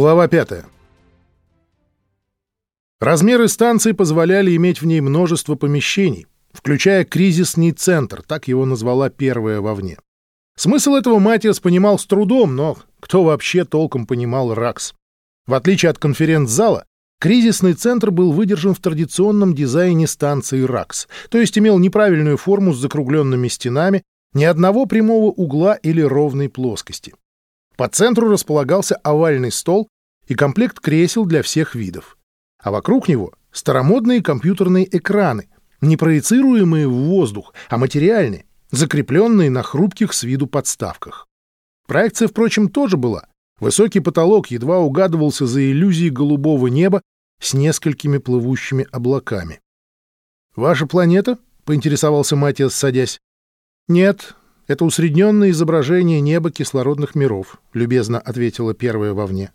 Глава 5. Размеры станции позволяли иметь в ней множество помещений, включая кризисный центр, так его назвала первая вовне. Смысл этого Матиас понимал с трудом, но кто вообще толком понимал РАКС? В отличие от конференц-зала, кризисный центр был выдержан в традиционном дизайне станции РАКС, то есть имел неправильную форму с закругленными стенами, ни одного прямого угла или ровной плоскости. По центру располагался овальный стол и комплект кресел для всех видов. А вокруг него старомодные компьютерные экраны, не проецируемые в воздух, а материальные, закрепленные на хрупких с виду подставках. Проекция, впрочем, тоже была. Высокий потолок едва угадывался за иллюзией голубого неба с несколькими плывущими облаками. «Ваша планета?» — поинтересовался Матиас, садясь. «Нет, «Это усредненное изображение неба кислородных миров», — любезно ответила первая вовне.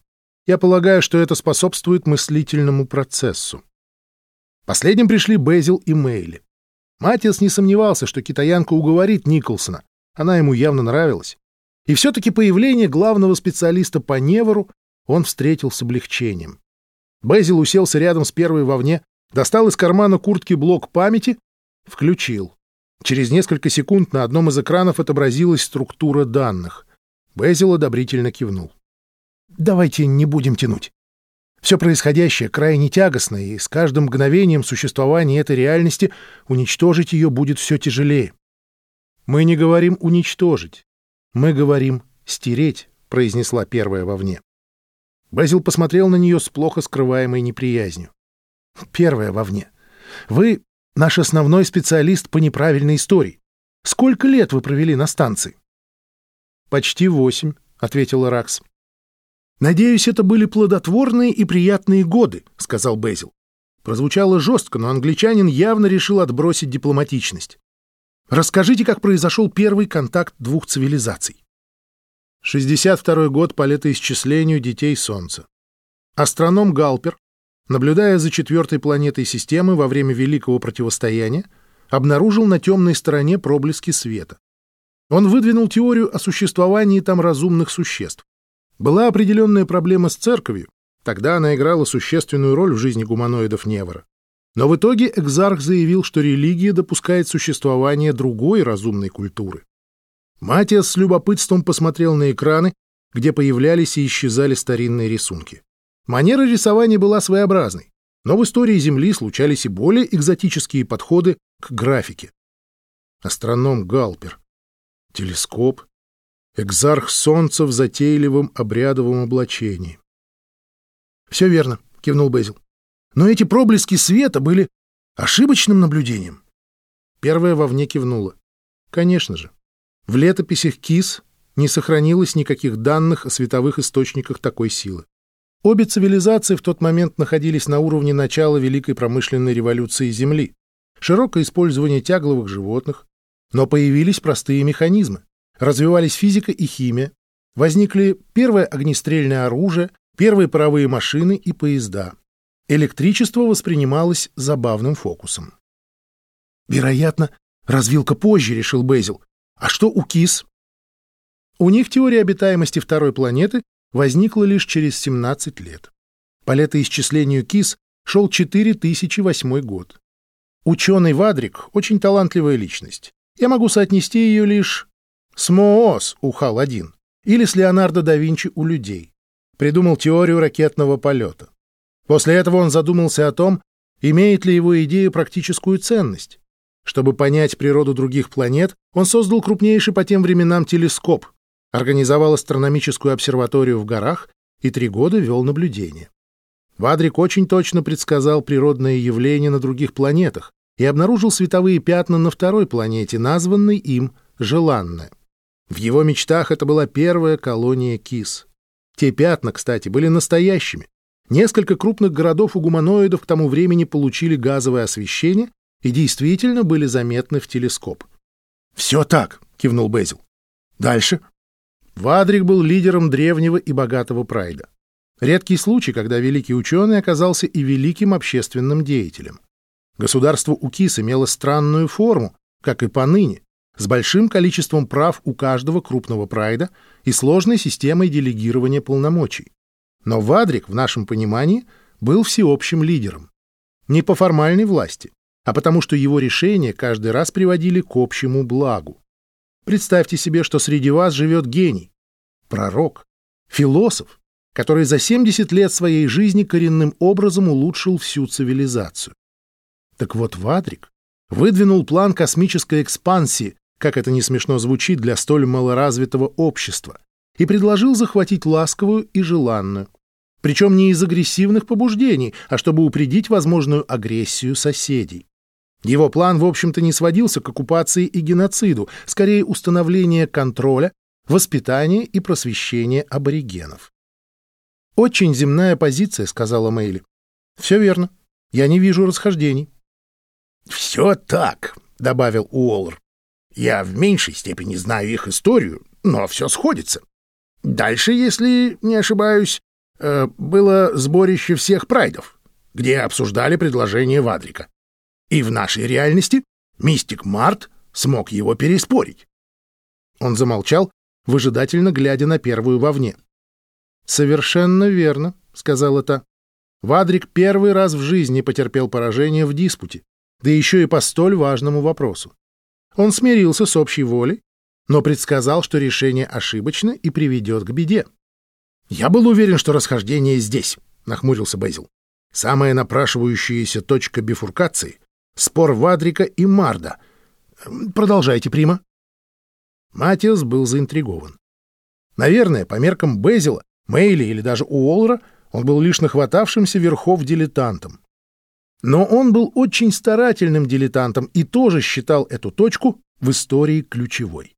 «Я полагаю, что это способствует мыслительному процессу». Последним пришли Безил и Мейли. Матиас не сомневался, что китаянка уговорит Николсона. Она ему явно нравилась. И все-таки появление главного специалиста по Невору он встретил с облегчением. Безил уселся рядом с первой вовне, достал из кармана куртки блок памяти, включил. Через несколько секунд на одном из экранов отобразилась структура данных. Безил одобрительно кивнул. «Давайте не будем тянуть. Все происходящее крайне тягостно, и с каждым мгновением существования этой реальности уничтожить ее будет все тяжелее. Мы не говорим «уничтожить», мы говорим «стереть», — произнесла первая вовне. Безил посмотрел на нее с плохо скрываемой неприязнью. «Первая вовне. Вы Наш основной специалист по неправильной истории. Сколько лет вы провели на станции? Почти восемь, ответил Ракс. Надеюсь, это были плодотворные и приятные годы, сказал Безил. Прозвучало жестко, но англичанин явно решил отбросить дипломатичность. Расскажите, как произошел первый контакт двух цивилизаций. 62 год по летоисчислению детей Солнца. Астроном Галпер наблюдая за четвертой планетой системы во время Великого Противостояния, обнаружил на темной стороне проблески света. Он выдвинул теорию о существовании там разумных существ. Была определенная проблема с церковью, тогда она играла существенную роль в жизни гуманоидов Невора. Но в итоге Экзарх заявил, что религия допускает существование другой разумной культуры. Матиас с любопытством посмотрел на экраны, где появлялись и исчезали старинные рисунки. Манера рисования была своеобразной, но в истории Земли случались и более экзотические подходы к графике. Астроном Галпер, телескоп, экзарх Солнца в затейливом обрядовом облачении. «Все верно», — кивнул Безил. «Но эти проблески света были ошибочным наблюдением». Первая вовне кивнула. «Конечно же. В летописях КИС не сохранилось никаких данных о световых источниках такой силы. Обе цивилизации в тот момент находились на уровне начала Великой промышленной революции Земли. Широкое использование тягловых животных, но появились простые механизмы. Развивались физика и химия, возникли первое огнестрельное оружие, первые паровые машины и поезда. Электричество воспринималось забавным фокусом. «Вероятно, развилка позже», — решил Безил. «А что у КИС?» У них теория обитаемости второй планеты возникла лишь через 17 лет. По летоисчислению КИС шел 4008 год. Ученый Вадрик — очень талантливая личность. Я могу соотнести ее лишь с Моос у Хал-1 или с Леонардо да Винчи у людей. Придумал теорию ракетного полета. После этого он задумался о том, имеет ли его идея практическую ценность. Чтобы понять природу других планет, он создал крупнейший по тем временам телескоп, организовал астрономическую обсерваторию в горах и три года вел наблюдения. Вадрик очень точно предсказал природные явления на других планетах и обнаружил световые пятна на второй планете, названной им Желанная. В его мечтах это была первая колония кис. Те пятна, кстати, были настоящими. Несколько крупных городов у гуманоидов к тому времени получили газовое освещение и действительно были заметны в телескоп. «Все так», — кивнул Безил. «Дальше?» Вадрик был лидером древнего и богатого прайда. Редкий случай, когда великий ученый оказался и великим общественным деятелем. Государство Укис имело странную форму, как и поныне, с большим количеством прав у каждого крупного прайда и сложной системой делегирования полномочий. Но Вадрик, в нашем понимании, был всеобщим лидером. Не по формальной власти, а потому что его решения каждый раз приводили к общему благу. Представьте себе, что среди вас живет гений, пророк, философ, который за 70 лет своей жизни коренным образом улучшил всю цивилизацию. Так вот, Вадрик выдвинул план космической экспансии, как это не смешно звучит для столь малоразвитого общества, и предложил захватить ласковую и желанную. Причем не из агрессивных побуждений, а чтобы упредить возможную агрессию соседей. Его план, в общем-то, не сводился к оккупации и геноциду, скорее установление контроля, воспитания и просвещения аборигенов. «Очень земная позиция», — сказала Мэйли. «Все верно. Я не вижу расхождений». «Все так», — добавил Уоллер. «Я в меньшей степени знаю их историю, но все сходится. Дальше, если не ошибаюсь, э, было сборище всех прайдов, где обсуждали предложение Вадрика. И в нашей реальности мистик Март смог его переспорить. Он замолчал, выжидательно глядя на первую вовне. «Совершенно верно», — сказала та. Вадрик первый раз в жизни потерпел поражение в диспуте, да еще и по столь важному вопросу. Он смирился с общей волей, но предсказал, что решение ошибочно и приведет к беде. «Я был уверен, что расхождение здесь», — нахмурился Безил. «Самая напрашивающаяся точка бифуркации Спор Вадрика и Марда. Продолжайте, Прима. Матиас был заинтригован. Наверное, по меркам Безила, Мейли или даже Уоллера он был лишь нахватавшимся верхов дилетантом. Но он был очень старательным дилетантом и тоже считал эту точку в истории ключевой.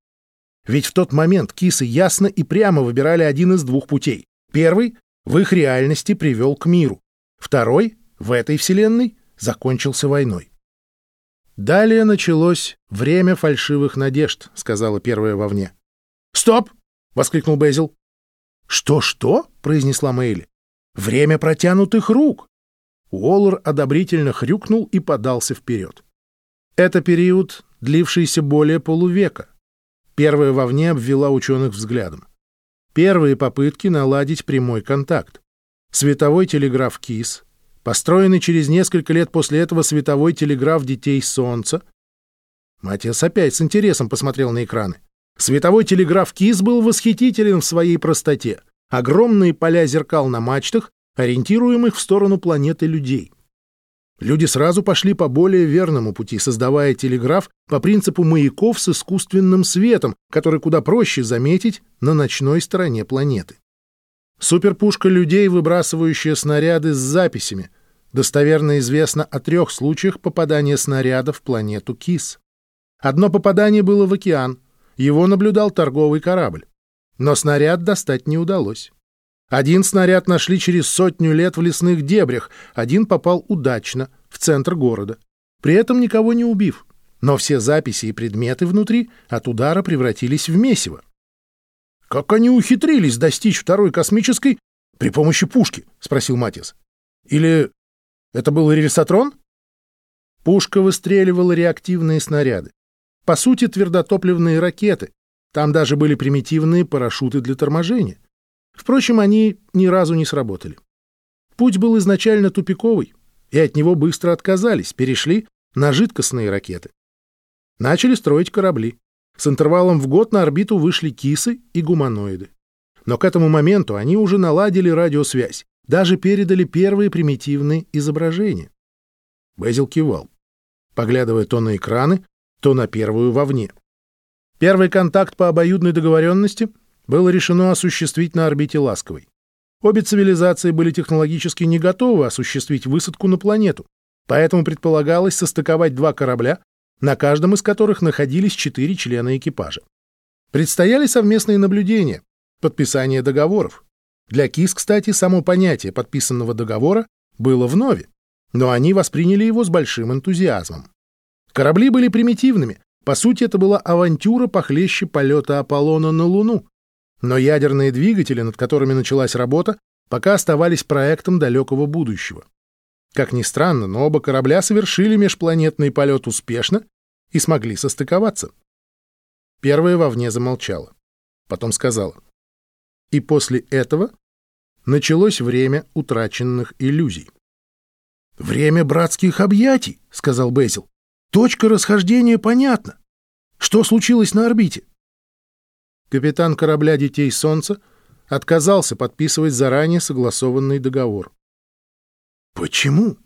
Ведь в тот момент кисы ясно и прямо выбирали один из двух путей. Первый в их реальности привел к миру. Второй в этой вселенной закончился войной. Далее началось время фальшивых надежд, сказала первая вовне. Стоп! воскликнул Безил. Что-что? произнесла Мэйли. Время протянутых рук. Уоллер одобрительно хрюкнул и подался вперед. Это период, длившийся более полувека. Первая вовне обвела ученых взглядом. Первые попытки наладить прямой контакт. Световой телеграф КИС, построенный через несколько лет после этого световой телеграф детей Солнца. Матиас опять с интересом посмотрел на экраны. Световой телеграф КИС был восхитителен в своей простоте. Огромные поля зеркал на мачтах, ориентируемых в сторону планеты людей. Люди сразу пошли по более верному пути, создавая телеграф по принципу маяков с искусственным светом, который куда проще заметить на ночной стороне планеты. Суперпушка людей, выбрасывающая снаряды с записями, Достоверно известно о трех случаях попадания снаряда в планету Кис. Одно попадание было в океан, его наблюдал торговый корабль. Но снаряд достать не удалось. Один снаряд нашли через сотню лет в лесных дебрях, один попал удачно, в центр города, при этом никого не убив. Но все записи и предметы внутри от удара превратились в месиво. «Как они ухитрились достичь второй космической при помощи пушки?» — спросил Матис. «Или это был рельсотрон? Пушка выстреливала реактивные снаряды. По сути, твердотопливные ракеты. Там даже были примитивные парашюты для торможения. Впрочем, они ни разу не сработали. Путь был изначально тупиковый, и от него быстро отказались, перешли на жидкостные ракеты. Начали строить корабли. С интервалом в год на орбиту вышли кисы и гуманоиды. Но к этому моменту они уже наладили радиосвязь, даже передали первые примитивные изображения. Безил кивал, поглядывая то на экраны, то на первую вовне. Первый контакт по обоюдной договоренности было решено осуществить на орбите Ласковой. Обе цивилизации были технологически не готовы осуществить высадку на планету, поэтому предполагалось состыковать два корабля, на каждом из которых находились четыре члена экипажа. Предстояли совместные наблюдения, подписание договоров. Для КИС, кстати, само понятие подписанного договора было вновь, но они восприняли его с большим энтузиазмом. Корабли были примитивными, по сути, это была авантюра похлеще полета Аполлона на Луну. Но ядерные двигатели, над которыми началась работа, пока оставались проектом далекого будущего. Как ни странно, но оба корабля совершили межпланетный полет успешно и смогли состыковаться. Первая вовне замолчала. Потом сказала. И после этого началось время утраченных иллюзий. «Время братских объятий», — сказал Безил. «Точка расхождения понятна. Что случилось на орбите?» Капитан корабля «Детей Солнца» отказался подписывать заранее согласованный договор. «Почему?»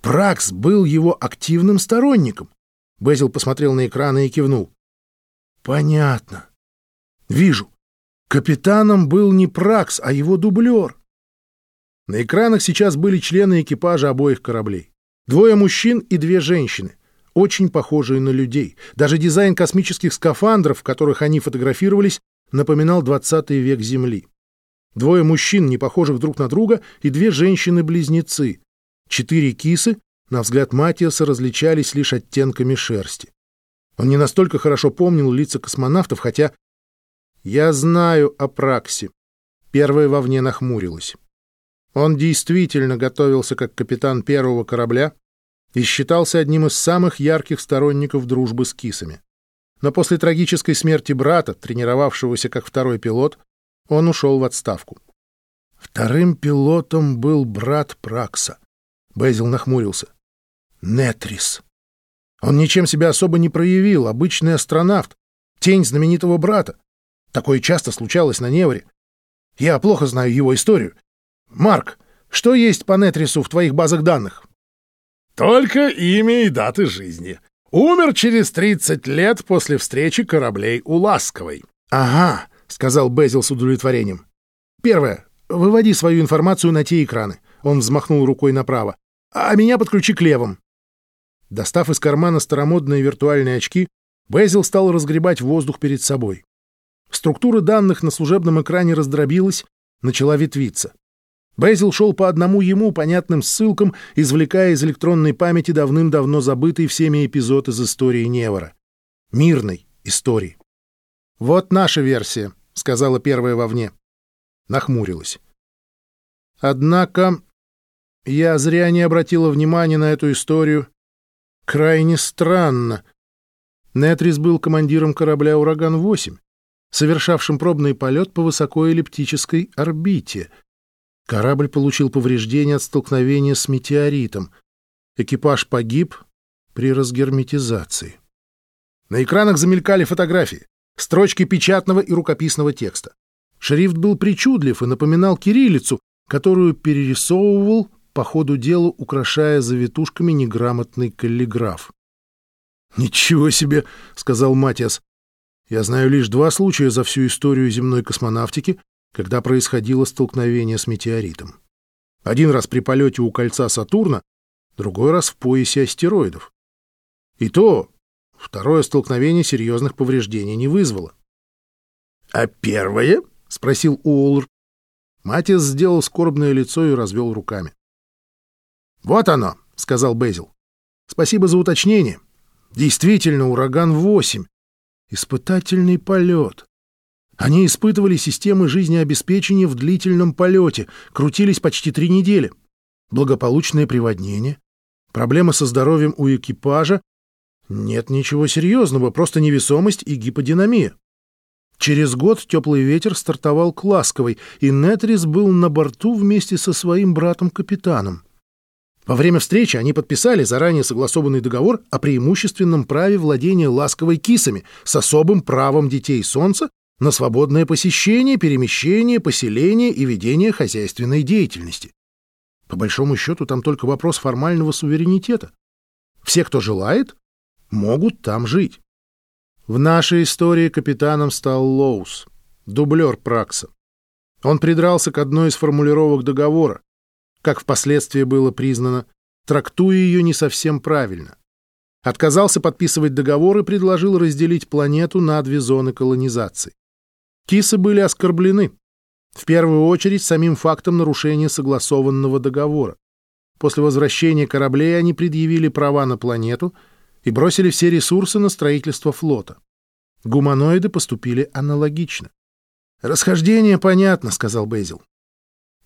Пракс был его активным сторонником. Безил посмотрел на экраны и кивнул. «Понятно. Вижу. Капитаном был не Пракс, а его дублер. На экранах сейчас были члены экипажа обоих кораблей. Двое мужчин и две женщины, очень похожие на людей. Даже дизайн космических скафандров, в которых они фотографировались, напоминал 20 век Земли. Двое мужчин, не похожих друг на друга, и две женщины-близнецы. Четыре кисы, на взгляд Матиаса, различались лишь оттенками шерсти. Он не настолько хорошо помнил лица космонавтов, хотя... «Я знаю о Праксе». Первая вовне нахмурилась. Он действительно готовился как капитан первого корабля и считался одним из самых ярких сторонников дружбы с кисами. Но после трагической смерти брата, тренировавшегося как второй пилот, он ушел в отставку. Вторым пилотом был брат Пракса. Безил нахмурился. Нетрис. Он ничем себя особо не проявил, обычный астронавт, тень знаменитого брата. Такое часто случалось на Невре. Я плохо знаю его историю, Марк, что есть по Нетрису в твоих базах данных? Только имя и даты жизни. Умер через 30 лет после встречи кораблей у Ласковой. Ага, сказал Безил с удовлетворением. Первое. Выводи свою информацию на те экраны. Он взмахнул рукой направо. А меня подключи к левым. Достав из кармана старомодные виртуальные очки, Безил стал разгребать воздух перед собой. Структура данных на служебном экране раздробилась, начала ветвиться. Безил шел по одному ему понятным ссылкам, извлекая из электронной памяти давным-давно забытый всеми эпизод из истории Невора. Мирной истории. «Вот наша версия», — сказала первая вовне. Нахмурилась. Однако я зря не обратила внимания на эту историю. Крайне странно. Нетрис был командиром корабля «Ураган-8», совершавшим пробный полет по высокоэллиптической орбите — Корабль получил повреждения от столкновения с метеоритом. Экипаж погиб при разгерметизации. На экранах замелькали фотографии, строчки печатного и рукописного текста. Шрифт был причудлив и напоминал кириллицу, которую перерисовывал по ходу дела, украшая завитушками неграмотный каллиграф. «Ничего себе!» — сказал Матиас. «Я знаю лишь два случая за всю историю земной космонавтики, когда происходило столкновение с метеоритом. Один раз при полете у кольца Сатурна, другой раз в поясе астероидов. И то второе столкновение серьезных повреждений не вызвало. — А первое? — спросил Уоллер. Матис сделал скорбное лицо и развел руками. — Вот оно, — сказал Безил. — Спасибо за уточнение. Действительно, ураган-8. Испытательный полет. Они испытывали системы жизнеобеспечения в длительном полете, крутились почти три недели. Благополучное приводнение, проблемы со здоровьем у экипажа. Нет ничего серьезного, просто невесомость и гиподинамия. Через год теплый ветер стартовал к Ласковой, и Нетрис был на борту вместе со своим братом-капитаном. Во время встречи они подписали заранее согласованный договор о преимущественном праве владения ласковой кисами с особым правом детей Солнца на свободное посещение, перемещение, поселение и ведение хозяйственной деятельности. По большому счету там только вопрос формального суверенитета. Все, кто желает, могут там жить. В нашей истории капитаном стал Лоус, дублер Пракса. Он придрался к одной из формулировок договора, как впоследствии было признано, трактуя ее не совсем правильно. Отказался подписывать договор и предложил разделить планету на две зоны колонизации. Кисы были оскорблены. В первую очередь самим фактом нарушения согласованного договора. После возвращения кораблей они предъявили права на планету и бросили все ресурсы на строительство флота. Гуманоиды поступили аналогично. «Расхождение понятно», — сказал Безил.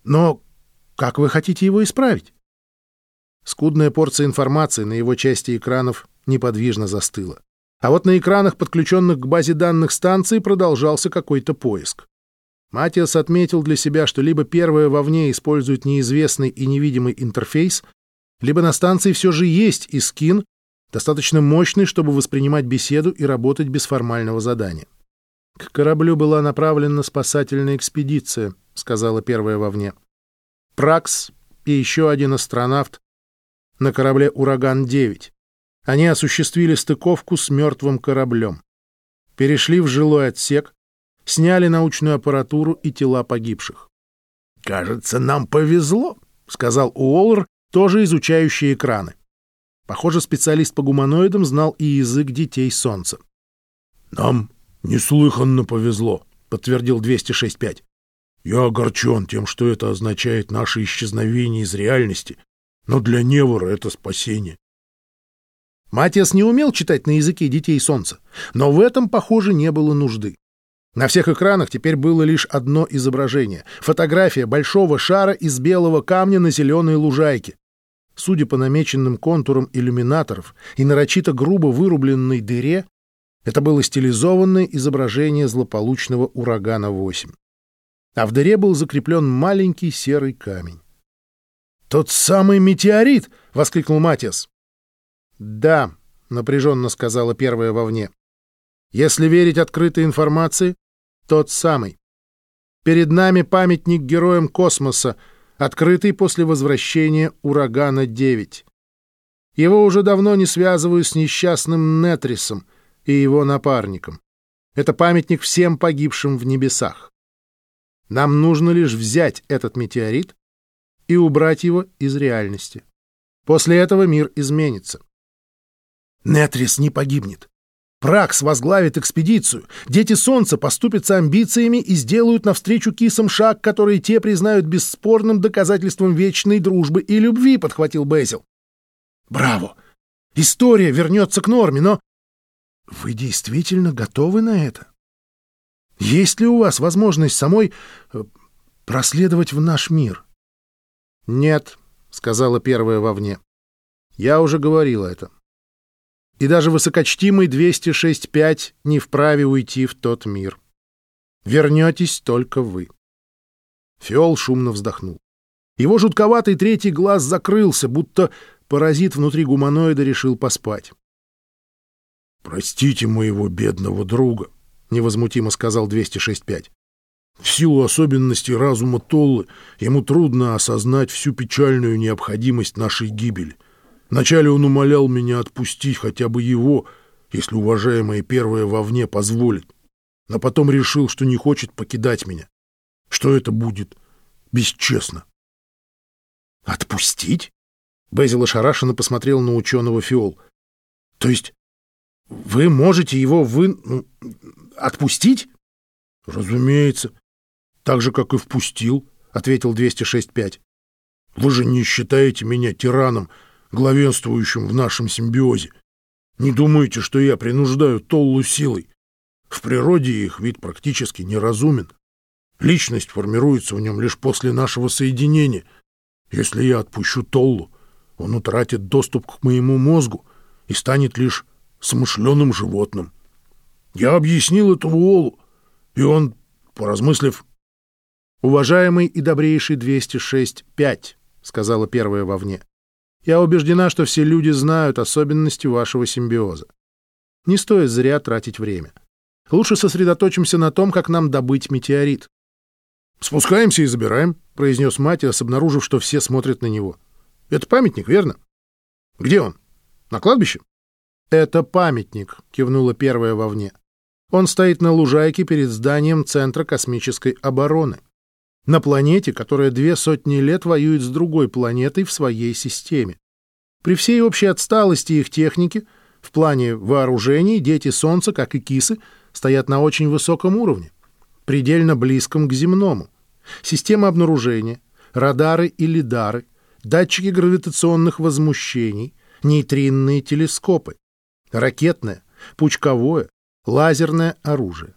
«Но как вы хотите его исправить?» Скудная порция информации на его части экранов неподвижно застыла. А вот на экранах, подключенных к базе данных станции, продолжался какой-то поиск. Матиас отметил для себя, что либо первое вовне использует неизвестный и невидимый интерфейс, либо на станции все же есть искин, достаточно мощный, чтобы воспринимать беседу и работать без формального задания. «К кораблю была направлена спасательная экспедиция», — сказала первая вовне. «Пракс и еще один астронавт на корабле «Ураган-9». Они осуществили стыковку с мертвым кораблем. Перешли в жилой отсек, сняли научную аппаратуру и тела погибших. «Кажется, нам повезло», — сказал Уоллер, тоже изучающий экраны. Похоже, специалист по гуманоидам знал и язык детей Солнца. «Нам неслыханно повезло», — подтвердил 206.5. «Я огорчен тем, что это означает наше исчезновение из реальности, но для Невора это спасение». Матиас не умел читать на языке детей Солнца, но в этом, похоже, не было нужды. На всех экранах теперь было лишь одно изображение — фотография большого шара из белого камня на зеленой лужайке. Судя по намеченным контурам иллюминаторов и нарочито грубо вырубленной дыре, это было стилизованное изображение злополучного урагана-8. А в дыре был закреплен маленький серый камень. «Тот самый метеорит!» — воскликнул Матиас. «Да», — напряженно сказала первая вовне. «Если верить открытой информации, тот самый. Перед нами памятник героям космоса, открытый после возвращения «Урагана-9». Его уже давно не связываю с несчастным Нетрисом и его напарником. Это памятник всем погибшим в небесах. Нам нужно лишь взять этот метеорит и убрать его из реальности. После этого мир изменится. Нетрис не погибнет. Пракс возглавит экспедицию. Дети Солнца поступятся амбициями и сделают навстречу кисам шаг, который те признают бесспорным доказательством вечной дружбы и любви, — подхватил Безил. Браво! История вернется к норме, но... Вы действительно готовы на это? Есть ли у вас возможность самой э, проследовать в наш мир? Нет, — сказала первая вовне. Я уже говорила это и даже высокочтимый 206.5 не вправе уйти в тот мир. Вернетесь только вы. Фиол шумно вздохнул. Его жутковатый третий глаз закрылся, будто паразит внутри гуманоида решил поспать. «Простите моего бедного друга», — невозмутимо сказал 206.5. «В силу особенностей разума Толлы ему трудно осознать всю печальную необходимость нашей гибели. Вначале он умолял меня отпустить хотя бы его, если уважаемая первая вовне позволит, но потом решил, что не хочет покидать меня. Что это будет? Бесчестно. «Отпустить?» Безил ошарашенно посмотрел на ученого Фиол. «То есть вы можете его вы... Ну, отпустить?» «Разумеется. Так же, как и впустил», — ответил 206.5. «Вы же не считаете меня тираном, главенствующим в нашем симбиозе. Не думайте, что я принуждаю Толлу силой. В природе их вид практически неразумен. Личность формируется в нем лишь после нашего соединения. Если я отпущу Толлу, он утратит доступ к моему мозгу и станет лишь смышленым животным. Я объяснил это Уолу, и он, поразмыслив... «Уважаемый и добрейший 206-5», — сказала первая вовне. Я убеждена, что все люди знают особенности вашего симбиоза. Не стоит зря тратить время. Лучше сосредоточимся на том, как нам добыть метеорит. «Спускаемся и забираем», — произнес Матиас, обнаружив, что все смотрят на него. «Это памятник, верно? Где он? На кладбище?» «Это памятник», — кивнула первая вовне. «Он стоит на лужайке перед зданием Центра космической обороны на планете, которая две сотни лет воюет с другой планетой в своей системе. При всей общей отсталости их техники, в плане вооружений, дети Солнца, как и кисы, стоят на очень высоком уровне, предельно близком к земному. Система обнаружения, радары и лидары, датчики гравитационных возмущений, нейтринные телескопы, ракетное, пучковое, лазерное оружие.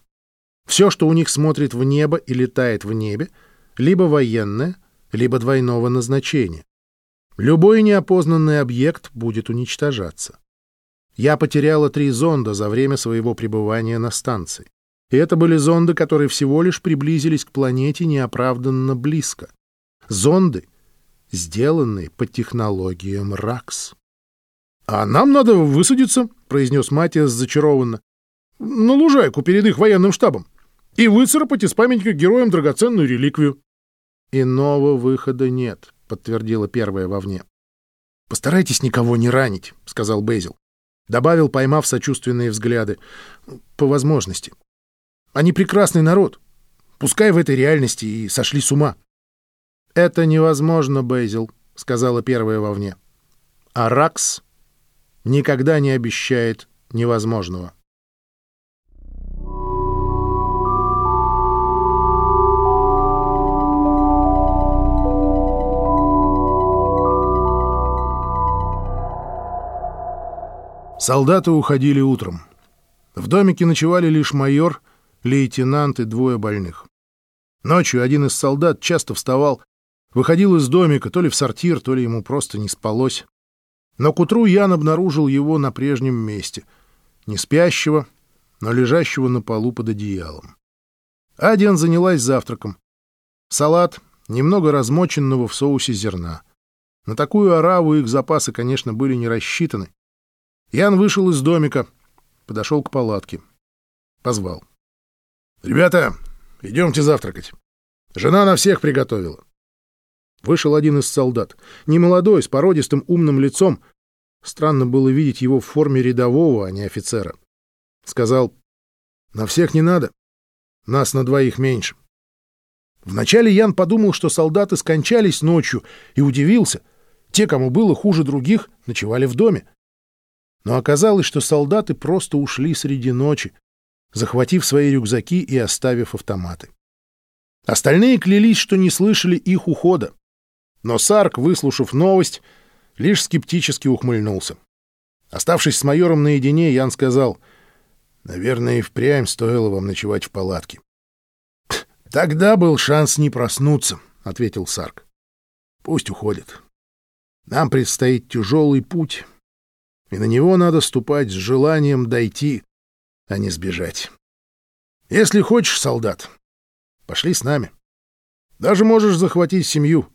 Все, что у них смотрит в небо и летает в небе — либо военное, либо двойного назначения. Любой неопознанный объект будет уничтожаться. Я потеряла три зонда за время своего пребывания на станции. И это были зонды, которые всего лишь приблизились к планете неоправданно близко. Зонды, сделанные по технологиям РАКС. «А нам надо высадиться», — произнес Матиас зачарованно, — «на лужайку перед их военным штабом и выцарапать из памятника героям драгоценную реликвию». «Иного выхода нет», — подтвердила первая вовне. «Постарайтесь никого не ранить», — сказал Бейзил. Добавил, поймав сочувственные взгляды. «По возможности. Они прекрасный народ. Пускай в этой реальности и сошли с ума». «Это невозможно, Бейзил», — сказала первая вовне. «А Ракс никогда не обещает невозможного». Солдаты уходили утром. В домике ночевали лишь майор, лейтенант и двое больных. Ночью один из солдат часто вставал, выходил из домика то ли в сортир, то ли ему просто не спалось. Но к утру Ян обнаружил его на прежнем месте, не спящего, но лежащего на полу под одеялом. Адиан занялась завтраком. Салат, немного размоченного в соусе зерна. На такую ораву их запасы, конечно, были не рассчитаны. Ян вышел из домика, подошел к палатке. Позвал. «Ребята, идемте завтракать. Жена на всех приготовила». Вышел один из солдат. Немолодой, с породистым умным лицом. Странно было видеть его в форме рядового, а не офицера. Сказал, «На всех не надо. Нас на двоих меньше». Вначале Ян подумал, что солдаты скончались ночью, и удивился. Те, кому было хуже других, ночевали в доме. Но оказалось, что солдаты просто ушли среди ночи, захватив свои рюкзаки и оставив автоматы. Остальные клялись, что не слышали их ухода. Но Сарк, выслушав новость, лишь скептически ухмыльнулся. Оставшись с майором наедине, Ян сказал, «Наверное, и впрямь стоило вам ночевать в палатке». «Тогда был шанс не проснуться», — ответил Сарк. «Пусть уходит. Нам предстоит тяжелый путь, и на него надо ступать с желанием дойти, а не сбежать. Если хочешь, солдат, пошли с нами. Даже можешь захватить семью.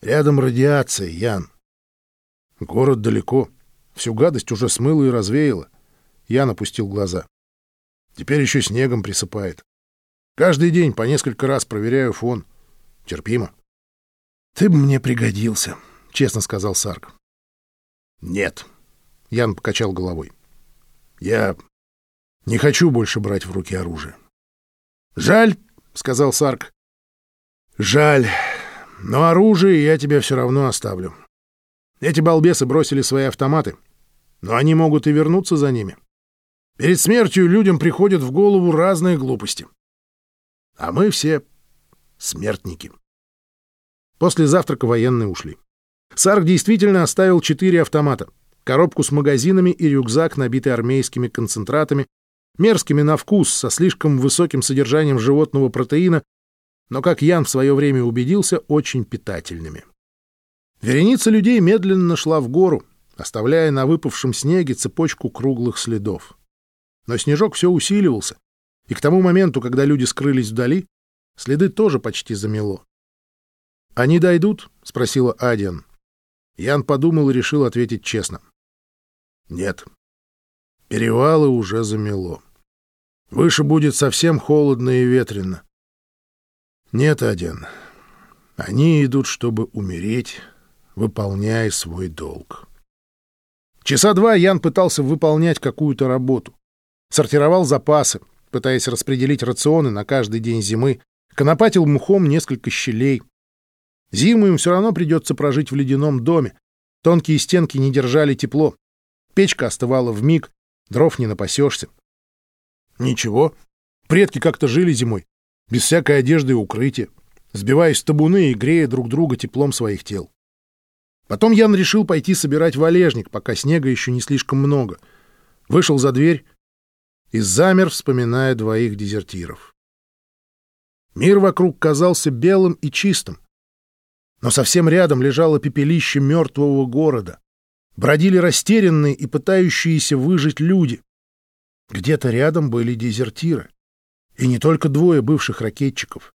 Рядом радиация, Ян. Город далеко. Всю гадость уже смыло и развеяло. Ян опустил глаза. Теперь еще снегом присыпает. Каждый день по несколько раз проверяю фон. Терпимо. — Ты бы мне пригодился, — честно сказал Сарк. — Нет, Ян покачал головой. «Я не хочу больше брать в руки оружие». «Жаль», — сказал Сарк. «Жаль, но оружие я тебе все равно оставлю. Эти балбесы бросили свои автоматы, но они могут и вернуться за ними. Перед смертью людям приходят в голову разные глупости. А мы все смертники». После завтрака военные ушли. Сарк действительно оставил четыре автомата — коробку с магазинами и рюкзак, набитый армейскими концентратами, мерзкими на вкус, со слишком высоким содержанием животного протеина, но, как Ян в свое время убедился, очень питательными. Вереница людей медленно шла в гору, оставляя на выпавшем снеге цепочку круглых следов. Но снежок все усиливался, и к тому моменту, когда люди скрылись вдали, следы тоже почти замело. «Они дойдут?» — спросила Адиан. Ян подумал и решил ответить честно. Нет. Перевалы уже замело. Выше будет совсем холодно и ветрено. Нет, один. Они идут, чтобы умереть, выполняя свой долг. Часа два Ян пытался выполнять какую-то работу. Сортировал запасы, пытаясь распределить рационы на каждый день зимы, конопатил мухом несколько щелей. Зиму им все равно придется прожить в ледяном доме. Тонкие стенки не держали тепло. Печка остывала в миг, дров не напасешься. Ничего, предки как-то жили зимой, без всякой одежды и укрытия, сбиваясь с табуны и грея друг друга теплом своих тел. Потом Ян решил пойти собирать валежник, пока снега еще не слишком много. Вышел за дверь и замер, вспоминая двоих дезертиров. Мир вокруг казался белым и чистым, но совсем рядом лежало пепелище мертвого города бродили растерянные и пытающиеся выжить люди. Где-то рядом были дезертиры. И не только двое бывших ракетчиков.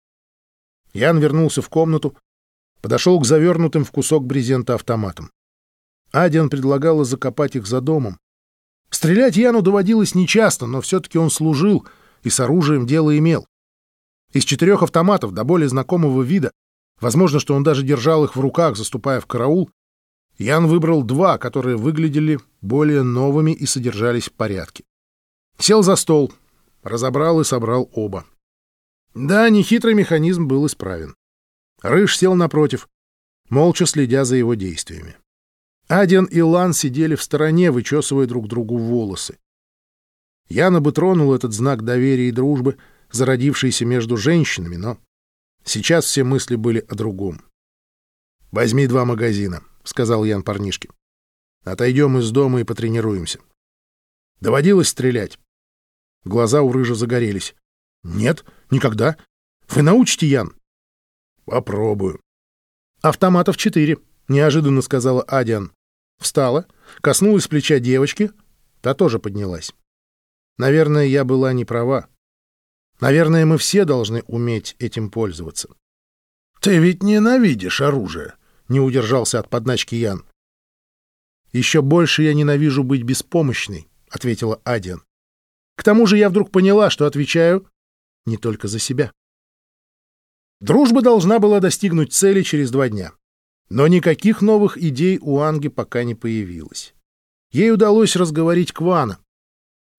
Ян вернулся в комнату, подошел к завернутым в кусок брезента автоматам. Адиан предлагала закопать их за домом. Стрелять Яну доводилось нечасто, но все-таки он служил и с оружием дело имел. Из четырех автоматов до более знакомого вида, возможно, что он даже держал их в руках, заступая в караул, Ян выбрал два, которые выглядели более новыми и содержались в порядке. Сел за стол, разобрал и собрал оба. Да, нехитрый механизм был исправен. Рыж сел напротив, молча следя за его действиями. Аден и Лан сидели в стороне, вычесывая друг другу волосы. Яна бы тронул этот знак доверия и дружбы, зародившийся между женщинами, но сейчас все мысли были о другом. «Возьми два магазина», — сказал Ян парнишке. «Отойдем из дома и потренируемся». Доводилось стрелять. Глаза у Рыжа загорелись. «Нет, никогда. Вы научите, Ян?» «Попробую». «Автоматов четыре», — неожиданно сказала Адиан. Встала, коснулась плеча девочки, та тоже поднялась. Наверное, я была не права. Наверное, мы все должны уметь этим пользоваться. «Ты ведь ненавидишь оружие», — не удержался от подначки Ян. «Еще больше я ненавижу быть беспомощной», — ответила Адиан. «К тому же я вдруг поняла, что отвечаю не только за себя». Дружба должна была достигнуть цели через два дня. Но никаких новых идей у Анги пока не появилось. Ей удалось разговорить Квана.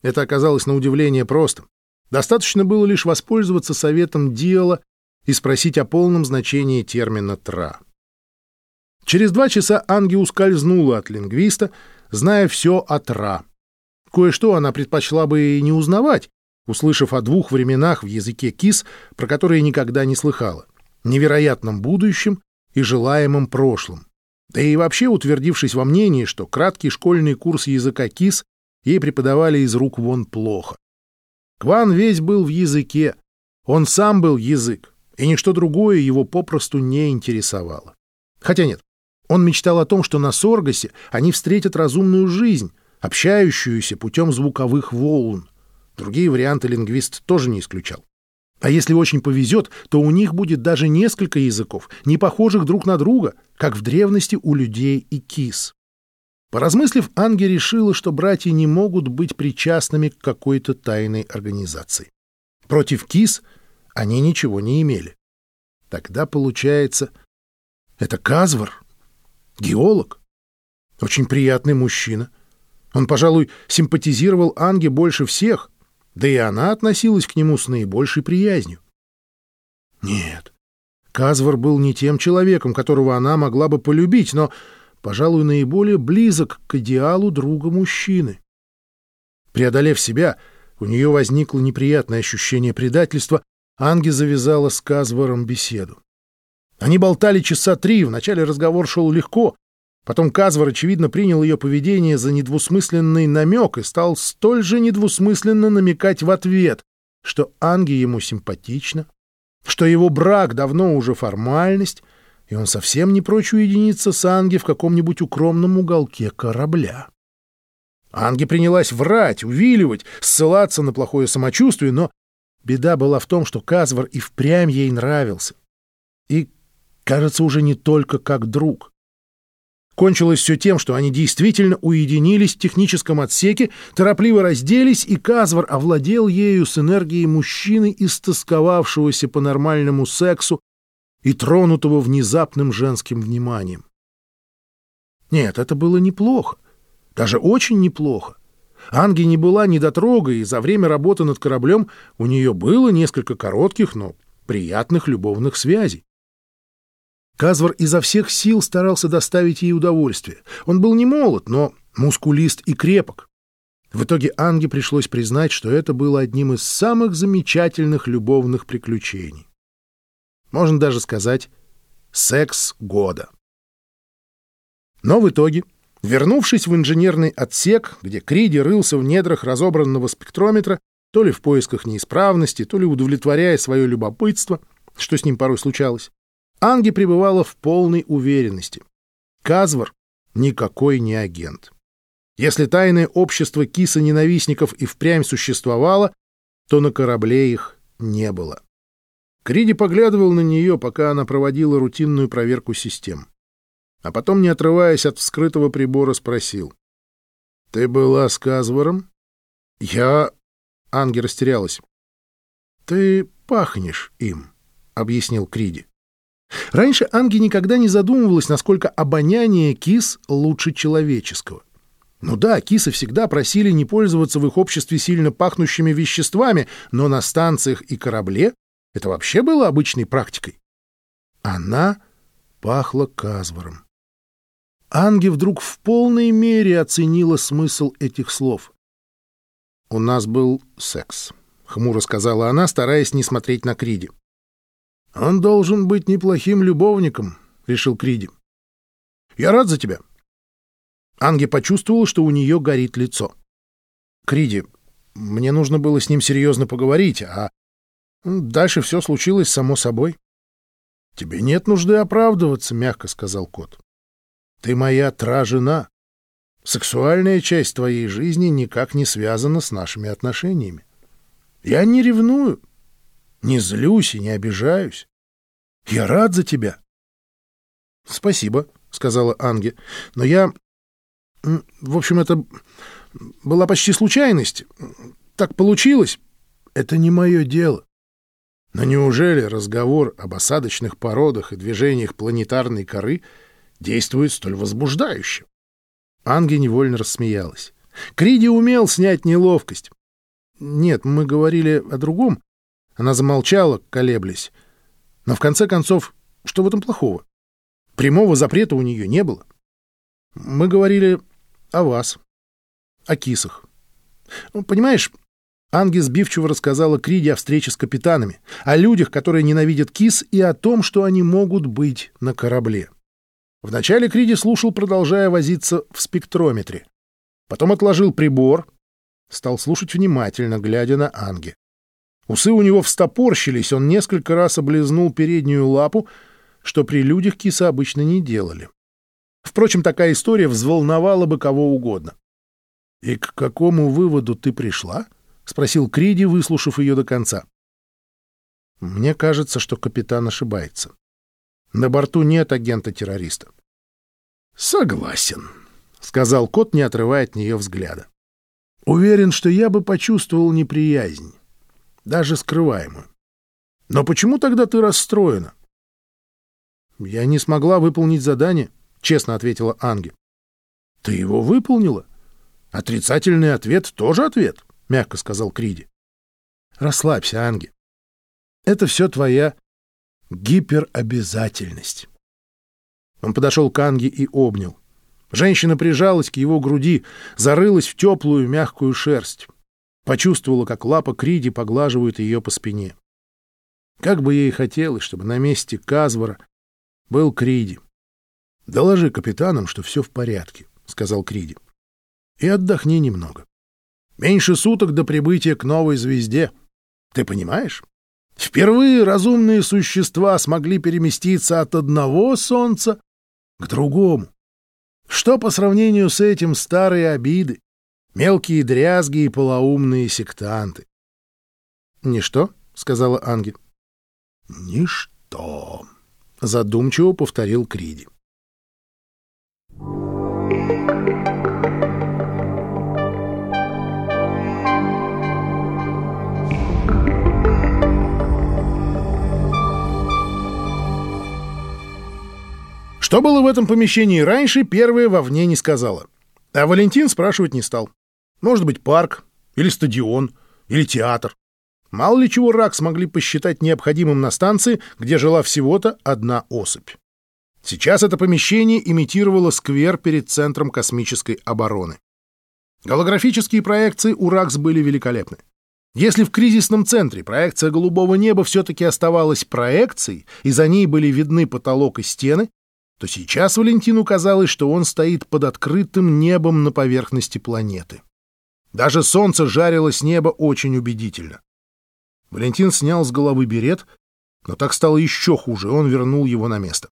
Это оказалось на удивление просто. Достаточно было лишь воспользоваться советом Диала и спросить о полном значении термина «тра». Через два часа Анги ускользнула от лингвиста, зная все о «тра». Кое-что она предпочла бы и не узнавать, услышав о двух временах в языке кис, про которые никогда не слыхала — невероятном будущем и желаемом прошлом. Да и вообще утвердившись во мнении, что краткий школьный курс языка кис ей преподавали из рук вон плохо. Кван весь был в языке, он сам был язык, и ничто другое его попросту не интересовало. Хотя нет, он мечтал о том, что на Соргасе они встретят разумную жизнь, общающуюся путем звуковых волн. Другие варианты лингвист тоже не исключал. А если очень повезет, то у них будет даже несколько языков, не похожих друг на друга, как в древности у людей и кис. Поразмыслив, Анги решила, что братья не могут быть причастными к какой-то тайной организации. Против кис они ничего не имели. Тогда, получается, это Казвар, геолог, очень приятный мужчина. Он, пожалуй, симпатизировал Анге больше всех, да и она относилась к нему с наибольшей приязнью. Нет, Казвар был не тем человеком, которого она могла бы полюбить, но, пожалуй, наиболее близок к идеалу друга мужчины. Преодолев себя, у нее возникло неприятное ощущение предательства, Анги завязала с Казваром беседу. Они болтали часа три, вначале разговор шел легко, Потом Казвар, очевидно, принял ее поведение за недвусмысленный намек и стал столь же недвусмысленно намекать в ответ, что Анги ему симпатична, что его брак давно уже формальность, и он совсем не прочь уединиться с Анги в каком-нибудь укромном уголке корабля. Анги принялась врать, увиливать, ссылаться на плохое самочувствие, но беда была в том, что Казвар и впрямь ей нравился. И, кажется, уже не только как друг. Кончилось все тем, что они действительно уединились в техническом отсеке, торопливо разделись, и Казвар овладел ею с энергией мужчины, истосковавшегося по нормальному сексу и тронутого внезапным женским вниманием. Нет, это было неплохо, даже очень неплохо. Анги не была недотрогой, и за время работы над кораблем у нее было несколько коротких, но приятных любовных связей. Казвар изо всех сил старался доставить ей удовольствие. Он был не молод, но мускулист и крепок. В итоге Анге пришлось признать, что это было одним из самых замечательных любовных приключений. Можно даже сказать «секс года». Но в итоге, вернувшись в инженерный отсек, где Криди рылся в недрах разобранного спектрометра, то ли в поисках неисправности, то ли удовлетворяя свое любопытство, что с ним порой случалось, Анги пребывала в полной уверенности. Казвар никакой не агент. Если тайное общество киса-ненавистников и впрямь существовало, то на корабле их не было. Криди поглядывал на нее, пока она проводила рутинную проверку систем. А потом, не отрываясь от вскрытого прибора, спросил. — Ты была с Казвором? — Я... Анги растерялась. — Ты пахнешь им, — объяснил Криди. Раньше Анги никогда не задумывалась, насколько обоняние кис лучше человеческого. Ну да, кисы всегда просили не пользоваться в их обществе сильно пахнущими веществами, но на станциях и корабле это вообще было обычной практикой. Она пахла казвором. Анги вдруг в полной мере оценила смысл этих слов. «У нас был секс», — хмуро сказала она, стараясь не смотреть на Криди. «Он должен быть неплохим любовником», — решил Криди. «Я рад за тебя». Анги почувствовала, что у нее горит лицо. «Криди, мне нужно было с ним серьезно поговорить, а дальше все случилось само собой». «Тебе нет нужды оправдываться», — мягко сказал кот. «Ты моя тра-жена. Сексуальная часть твоей жизни никак не связана с нашими отношениями. Я не ревную, не злюсь и не обижаюсь. Я рад за тебя. — Спасибо, — сказала Анге. — Но я... В общем, это была почти случайность. Так получилось. Это не мое дело. Но неужели разговор об осадочных породах и движениях планетарной коры действует столь возбуждающе? Анге невольно рассмеялась. Криди умел снять неловкость. Нет, мы говорили о другом. Она замолчала, колеблясь. Но в конце концов, что в этом плохого? Прямого запрета у нее не было. Мы говорили о вас, о кисах. Ну, понимаешь, Анги сбивчиво рассказала Криди о встрече с капитанами, о людях, которые ненавидят кис, и о том, что они могут быть на корабле. Вначале Криди слушал, продолжая возиться в спектрометре. Потом отложил прибор, стал слушать внимательно, глядя на Анги. Усы у него встопорщились, он несколько раз облизнул переднюю лапу, что при людях киса обычно не делали. Впрочем, такая история взволновала бы кого угодно. — И к какому выводу ты пришла? — спросил Криди, выслушав ее до конца. — Мне кажется, что капитан ошибается. На борту нет агента-террориста. — Согласен, — сказал кот, не отрывая от нее взгляда. — Уверен, что я бы почувствовал неприязнь даже скрываемую. Но почему тогда ты расстроена? Я не смогла выполнить задание, честно ответила Анги. Ты его выполнила? Отрицательный ответ тоже ответ, мягко сказал Криди. Расслабься, Анги. Это все твоя гиперобязательность. Он подошел к Анге и обнял. Женщина прижалась к его груди, зарылась в теплую мягкую шерсть. Почувствовала, как лапа Криди поглаживает ее по спине. Как бы ей хотелось, чтобы на месте Казвара был Криди. — Доложи капитанам, что все в порядке, — сказал Криди. — И отдохни немного. Меньше суток до прибытия к новой звезде. Ты понимаешь? Впервые разумные существа смогли переместиться от одного солнца к другому. Что по сравнению с этим старые обиды? Мелкие дрязги и полоумные сектанты. «Ничто?» — сказала Анги. «Ничто», — задумчиво повторил Криди. Что было в этом помещении раньше, первая вовне не сказала. А Валентин спрашивать не стал. Может быть, парк, или стадион, или театр. Мало ли чего рак смогли посчитать необходимым на станции, где жила всего-то одна особь. Сейчас это помещение имитировало сквер перед Центром космической обороны. Голографические проекции у РАКС были великолепны. Если в кризисном центре проекция голубого неба все-таки оставалась проекцией, и за ней были видны потолок и стены, то сейчас Валентину казалось, что он стоит под открытым небом на поверхности планеты. Даже солнце жарило с неба очень убедительно. Валентин снял с головы берет, но так стало еще хуже, он вернул его на место.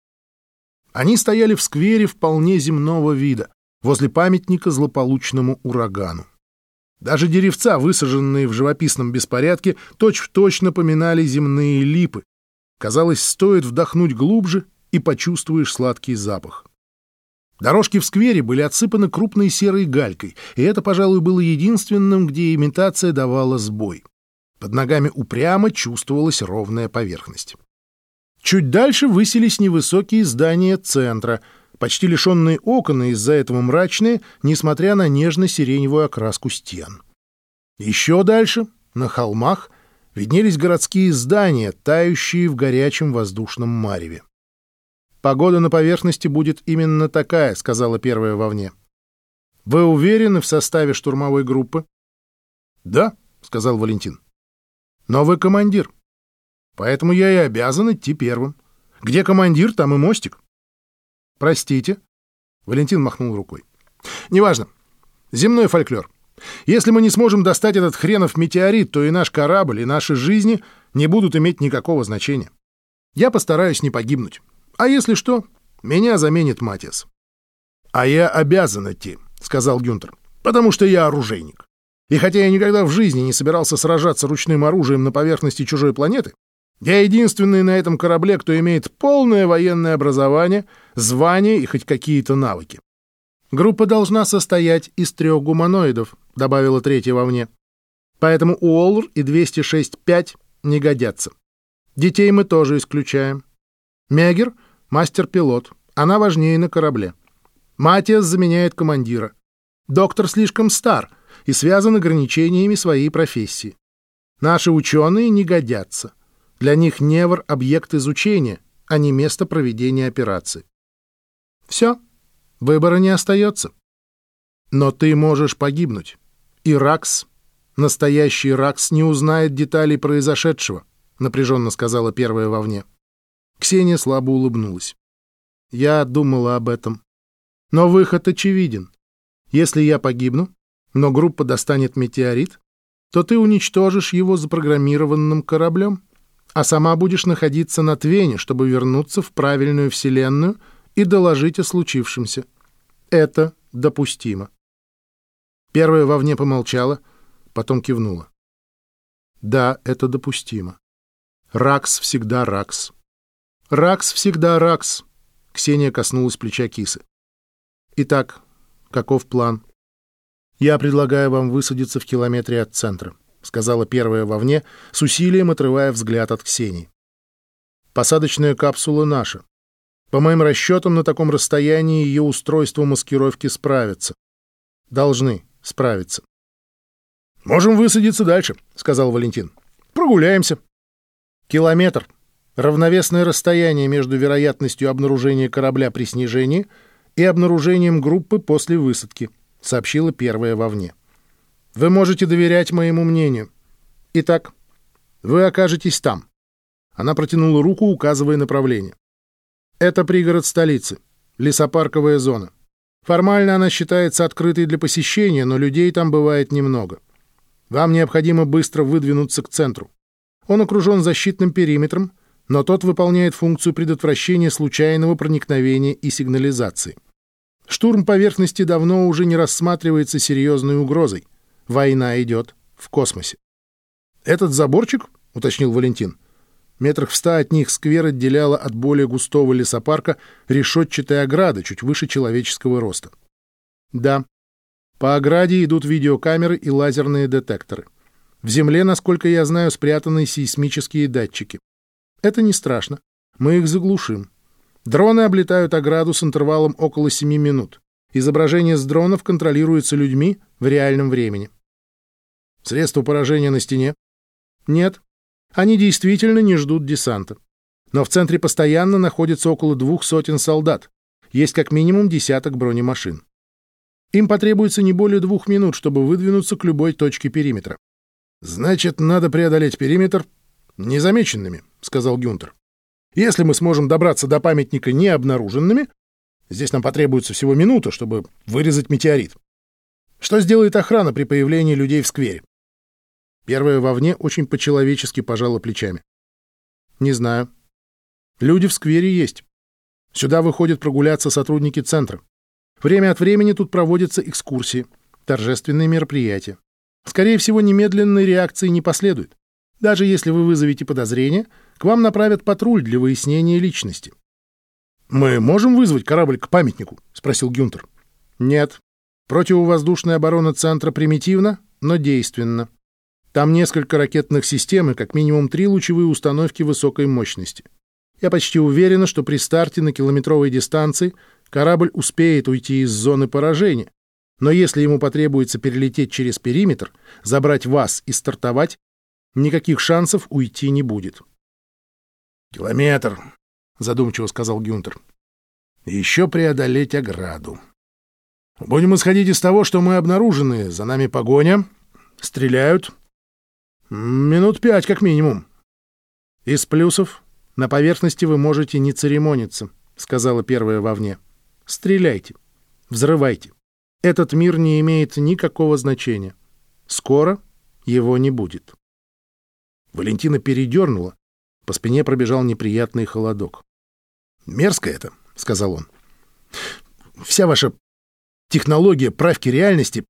Они стояли в сквере вполне земного вида, возле памятника злополучному урагану. Даже деревца, высаженные в живописном беспорядке, точь-в-точь напоминали земные липы. Казалось, стоит вдохнуть глубже, и почувствуешь сладкий запах. Дорожки в сквере были отсыпаны крупной серой галькой, и это, пожалуй, было единственным, где имитация давала сбой. Под ногами упрямо чувствовалась ровная поверхность. Чуть дальше высились невысокие здания центра, почти лишенные окон и из-за этого мрачные, несмотря на нежно-сиреневую окраску стен. Еще дальше, на холмах, виднелись городские здания, тающие в горячем воздушном мареве. «Погода на поверхности будет именно такая», — сказала первая вовне. «Вы уверены в составе штурмовой группы?» «Да», — сказал Валентин. «Но вы командир. Поэтому я и обязан идти первым. Где командир, там и мостик». «Простите», — Валентин махнул рукой. «Неважно. Земной фольклор. Если мы не сможем достать этот хренов метеорит, то и наш корабль, и наши жизни не будут иметь никакого значения. Я постараюсь не погибнуть. А если что, меня заменит Матиас. — А я обязан идти, — сказал Гюнтер, — потому что я оружейник. И хотя я никогда в жизни не собирался сражаться ручным оружием на поверхности чужой планеты, я единственный на этом корабле, кто имеет полное военное образование, звание и хоть какие-то навыки. Группа должна состоять из трех гуманоидов, добавила третья вовне. Поэтому Уоллер и 206-5 не годятся. Детей мы тоже исключаем. Мегер — Мастер-пилот. Она важнее на корабле. Матиас заменяет командира. Доктор слишком стар и связан ограничениями своей профессии. Наши ученые не годятся. Для них Невр — объект изучения, а не место проведения операции. Все. Выбора не остается. Но ты можешь погибнуть. И Ракс, настоящий Ракс, не узнает деталей произошедшего, напряженно сказала первая вовне. Ксения слабо улыбнулась. Я думала об этом. Но выход очевиден. Если я погибну, но группа достанет метеорит, то ты уничтожишь его запрограммированным кораблем, а сама будешь находиться на Твене, чтобы вернуться в правильную вселенную и доложить о случившемся. Это допустимо. Первая вовне помолчала, потом кивнула. Да, это допустимо. Ракс всегда Ракс. Ракс всегда Ракс. Ксения коснулась плеча кисы. Итак, каков план? Я предлагаю вам высадиться в километре от центра, сказала первая вовне, с усилием отрывая взгляд от Ксении. Посадочная капсула наша. По моим расчетам, на таком расстоянии ее устройство маскировки справится. Должны справиться. «Можем высадиться дальше», — сказал Валентин. «Прогуляемся». «Километр», равновесное расстояние между вероятностью обнаружения корабля при снижении и обнаружением группы после высадки, сообщила первая вовне. Вы можете доверять моему мнению. Итак, вы окажетесь там. Она протянула руку, указывая направление. Это пригород столицы, лесопарковая зона. Формально она считается открытой для посещения, но людей там бывает немного. Вам необходимо быстро выдвинуться к центру. Он окружен защитным периметром, но тот выполняет функцию предотвращения случайного проникновения и сигнализации. Штурм поверхности давно уже не рассматривается серьезной угрозой. Война идет в космосе. «Этот заборчик?» — уточнил Валентин. Метрах в ста от них сквер отделяла от более густого лесопарка решетчатая ограда чуть выше человеческого роста. Да, по ограде идут видеокамеры и лазерные детекторы. В земле, насколько я знаю, спрятаны сейсмические датчики. Это не страшно. Мы их заглушим. Дроны облетают ограду с интервалом около 7 минут. Изображение с дронов контролируется людьми в реальном времени. Средства поражения на стене? Нет. Они действительно не ждут десанта. Но в центре постоянно находится около двух сотен солдат. Есть как минимум десяток бронемашин. Им потребуется не более двух минут, чтобы выдвинуться к любой точке периметра. Значит, надо преодолеть периметр незамеченными, — сказал Гюнтер. «Если мы сможем добраться до памятника необнаруженными, здесь нам потребуется всего минута, чтобы вырезать метеорит. Что сделает охрана при появлении людей в сквере?» Первая вовне очень по-человечески пожала плечами. «Не знаю. Люди в сквере есть. Сюда выходят прогуляться сотрудники центра. Время от времени тут проводятся экскурсии, торжественные мероприятия. Скорее всего, немедленной реакции не последует. Даже если вы вызовете подозрение, к вам направят патруль для выяснения личности. «Мы можем вызвать корабль к памятнику?» — спросил Гюнтер. «Нет. Противовоздушная оборона центра примитивна, но действенна. Там несколько ракетных систем и как минимум три лучевые установки высокой мощности. Я почти уверена, что при старте на километровой дистанции корабль успеет уйти из зоны поражения. Но если ему потребуется перелететь через периметр, забрать вас и стартовать, никаких шансов уйти не будет. «Километр», — задумчиво сказал Гюнтер. «Еще преодолеть ограду. Будем исходить из того, что мы обнаружены. За нами погоня. Стреляют. Минут пять как минимум». «Из плюсов на поверхности вы можете не церемониться», — сказала первая вовне. «Стреляйте. Взрывайте. Этот мир не имеет никакого значения. Скоро его не будет». Валентина передернула. По спине пробежал неприятный холодок. «Мерзко это», — сказал он. «Вся ваша технология правки реальности...»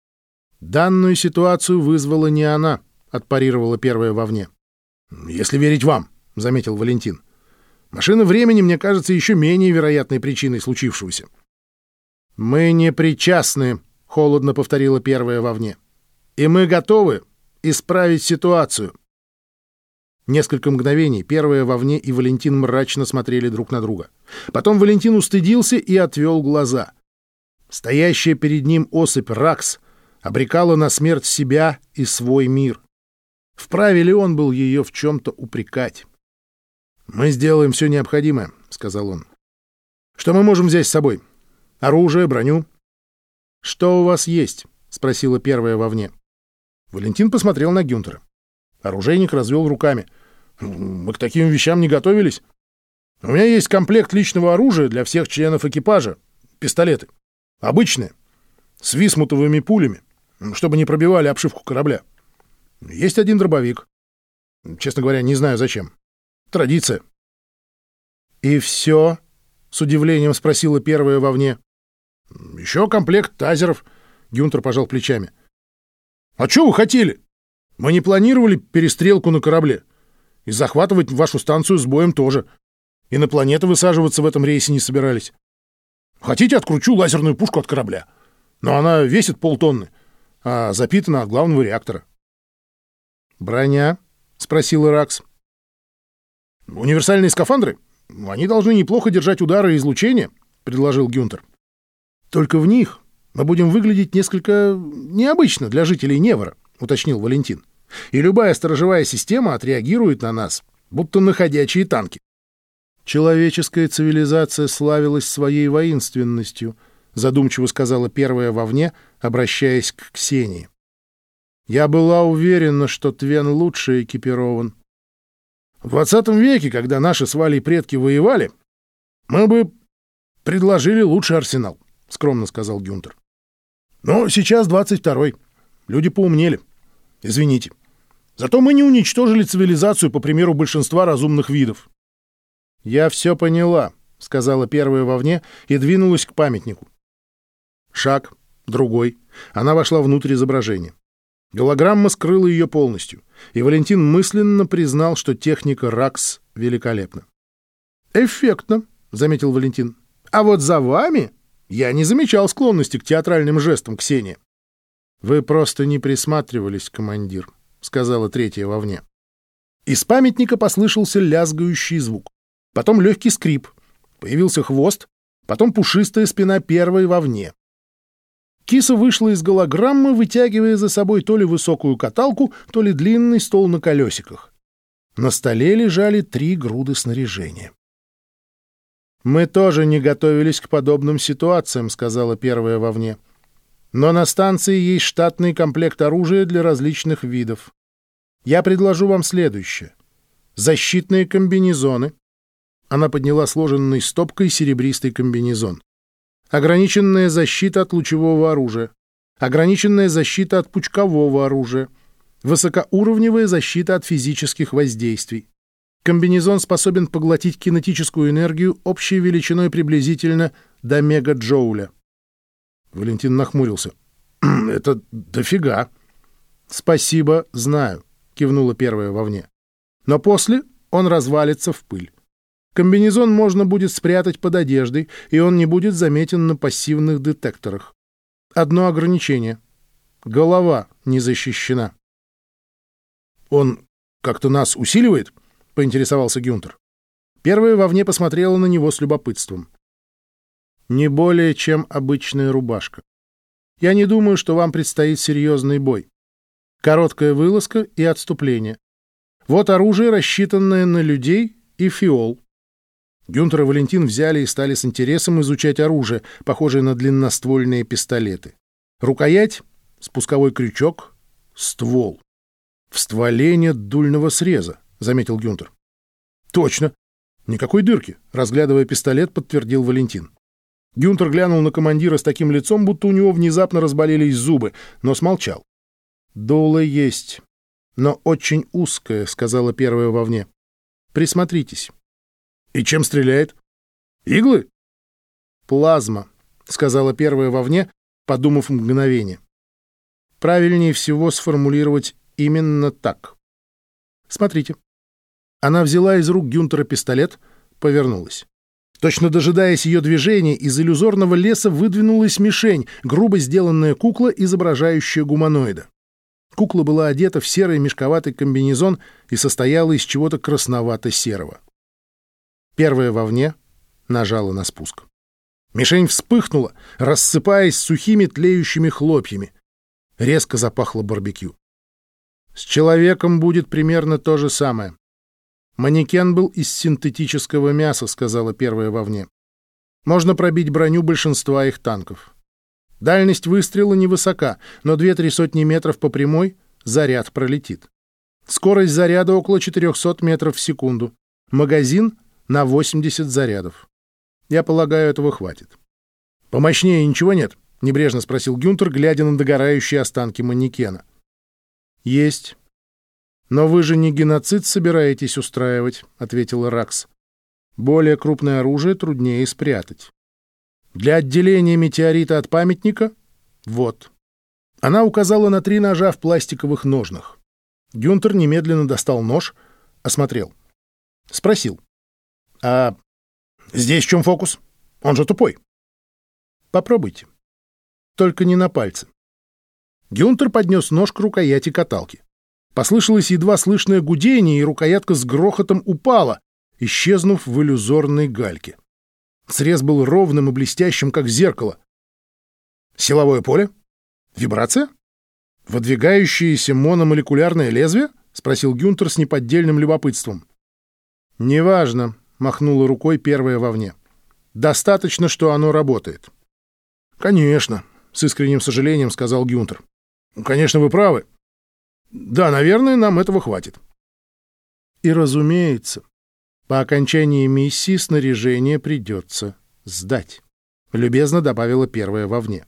«Данную ситуацию вызвала не она», — отпарировала первая вовне. «Если верить вам», — заметил Валентин. «Машина времени, мне кажется, еще менее вероятной причиной случившегося». «Мы не причастны», — холодно повторила первая вовне. «И мы готовы исправить ситуацию». Несколько мгновений первая вовне и Валентин мрачно смотрели друг на друга. Потом Валентин устыдился и отвел глаза. Стоящая перед ним особь Ракс обрекала на смерть себя и свой мир. Вправе ли он был ее в чем-то упрекать? «Мы сделаем все необходимое», — сказал он. «Что мы можем взять с собой? Оружие, броню?» «Что у вас есть?» — спросила первая вовне. Валентин посмотрел на Гюнтера. Оружейник развел руками — мы к таким вещам не готовились. У меня есть комплект личного оружия для всех членов экипажа. Пистолеты. Обычные. С висмутовыми пулями, чтобы не пробивали обшивку корабля. Есть один дробовик. Честно говоря, не знаю зачем. Традиция. «И все?» — с удивлением спросила первая вовне. «Еще комплект тазеров», — Гюнтер пожал плечами. «А что вы хотели? Мы не планировали перестрелку на корабле. И захватывать вашу станцию с боем тоже. И на планеты высаживаться в этом рейсе не собирались. Хотите, откручу лазерную пушку от корабля. Но она весит полтонны, а запитана от главного реактора. «Броня?» — спросил Иракс. «Универсальные скафандры? Они должны неплохо держать удары и излучения», — предложил Гюнтер. «Только в них мы будем выглядеть несколько необычно для жителей Невора», — уточнил Валентин и любая сторожевая система отреагирует на нас, будто на ходячие танки. Человеческая цивилизация славилась своей воинственностью, задумчиво сказала первая вовне, обращаясь к Ксении. Я была уверена, что Твен лучше экипирован. В двадцатом веке, когда наши с Валей предки воевали, мы бы предложили лучший арсенал, — скромно сказал Гюнтер. Но сейчас двадцать второй. Люди поумнели. Извините. Зато мы не уничтожили цивилизацию, по примеру большинства разумных видов. «Я все поняла», — сказала первая вовне и двинулась к памятнику. Шаг, другой. Она вошла внутрь изображения. Голограмма скрыла ее полностью, и Валентин мысленно признал, что техника РАКС великолепна. «Эффектно», — заметил Валентин. «А вот за вами я не замечал склонности к театральным жестам, Ксения». «Вы просто не присматривались, командир», — сказала третья вовне. Из памятника послышался лязгающий звук. Потом легкий скрип. Появился хвост, потом пушистая спина первой вовне. Киса вышла из голограммы, вытягивая за собой то ли высокую каталку, то ли длинный стол на колесиках. На столе лежали три груды снаряжения. «Мы тоже не готовились к подобным ситуациям», — сказала первая вовне. Но на станции есть штатный комплект оружия для различных видов. Я предложу вам следующее. Защитные комбинезоны. Она подняла сложенный стопкой серебристый комбинезон. Ограниченная защита от лучевого оружия. Ограниченная защита от пучкового оружия. Высокоуровневая защита от физических воздействий. Комбинезон способен поглотить кинетическую энергию общей величиной приблизительно до мегаджоуля. Валентин нахмурился. «Это дофига. «Спасибо, знаю», — кивнула первая вовне. «Но после он развалится в пыль. Комбинезон можно будет спрятать под одеждой, и он не будет заметен на пассивных детекторах. Одно ограничение. Голова не защищена». «Он как-то нас усиливает?» — поинтересовался Гюнтер. Первая вовне посмотрела на него с любопытством. «Не более, чем обычная рубашка. Я не думаю, что вам предстоит серьезный бой. Короткая вылазка и отступление. Вот оружие, рассчитанное на людей и фиол. Гюнтер и Валентин взяли и стали с интересом изучать оружие, похожее на длинноствольные пистолеты. Рукоять, спусковой крючок, ствол. В стволе нет дульного среза, — заметил Гюнтер. Точно. Никакой дырки, — разглядывая пистолет, подтвердил Валентин. Гюнтер глянул на командира с таким лицом, будто у него внезапно разболелись зубы, но смолчал. «Дуло есть, но очень узкое», — сказала первая вовне. «Присмотритесь». «И чем стреляет? Иглы?» «Плазма», — сказала первая вовне, подумав мгновение. «Правильнее всего сформулировать именно так. Смотрите». Она взяла из рук Гюнтера пистолет, повернулась. Точно дожидаясь ее движения, из иллюзорного леса выдвинулась мишень, грубо сделанная кукла, изображающая гуманоида. Кукла была одета в серый мешковатый комбинезон и состояла из чего-то красновато-серого. Первая вовне нажала на спуск. Мишень вспыхнула, рассыпаясь сухими тлеющими хлопьями. Резко запахло барбекю. С человеком будет примерно то же самое. Манекен был из синтетического мяса, сказала первая вовне. Можно пробить броню большинства их танков. Дальность выстрела невысока, но две-три сотни метров по прямой заряд пролетит. Скорость заряда около 400 метров в секунду. Магазин на 80 зарядов. Я полагаю, этого хватит. «Помощнее ничего нет?» — небрежно спросил Гюнтер, глядя на догорающие останки манекена. «Есть. Но вы же не геноцид собираетесь устраивать», — ответил Ракс. «Более крупное оружие труднее спрятать. Для отделения метеорита от памятника — вот. Она указала на три ножа в пластиковых ножнах. Гюнтер немедленно достал нож, осмотрел. Спросил. «А здесь в чем фокус? Он же тупой». «Попробуйте. Только не на пальце». Гюнтер поднес нож к рукояти каталки. Послышалось едва слышное гудение, и рукоятка с грохотом упала, исчезнув в иллюзорной гальке. Срез был ровным и блестящим, как зеркало. Силовое поле? Вибрация? Выдвигающееся мономолекулярное лезвие? Спросил Гюнтер с неподдельным любопытством. Неважно, махнула рукой первая вовне. Достаточно, что оно работает. Конечно, с искренним сожалением сказал Гюнтер. Конечно, вы правы. Да, наверное, нам этого хватит. И разумеется, по окончании миссии снаряжение придется сдать», — любезно добавила первая вовне.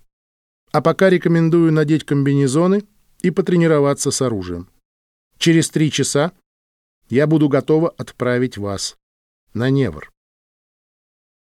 «А пока рекомендую надеть комбинезоны и потренироваться с оружием. Через три часа я буду готова отправить вас на Невр».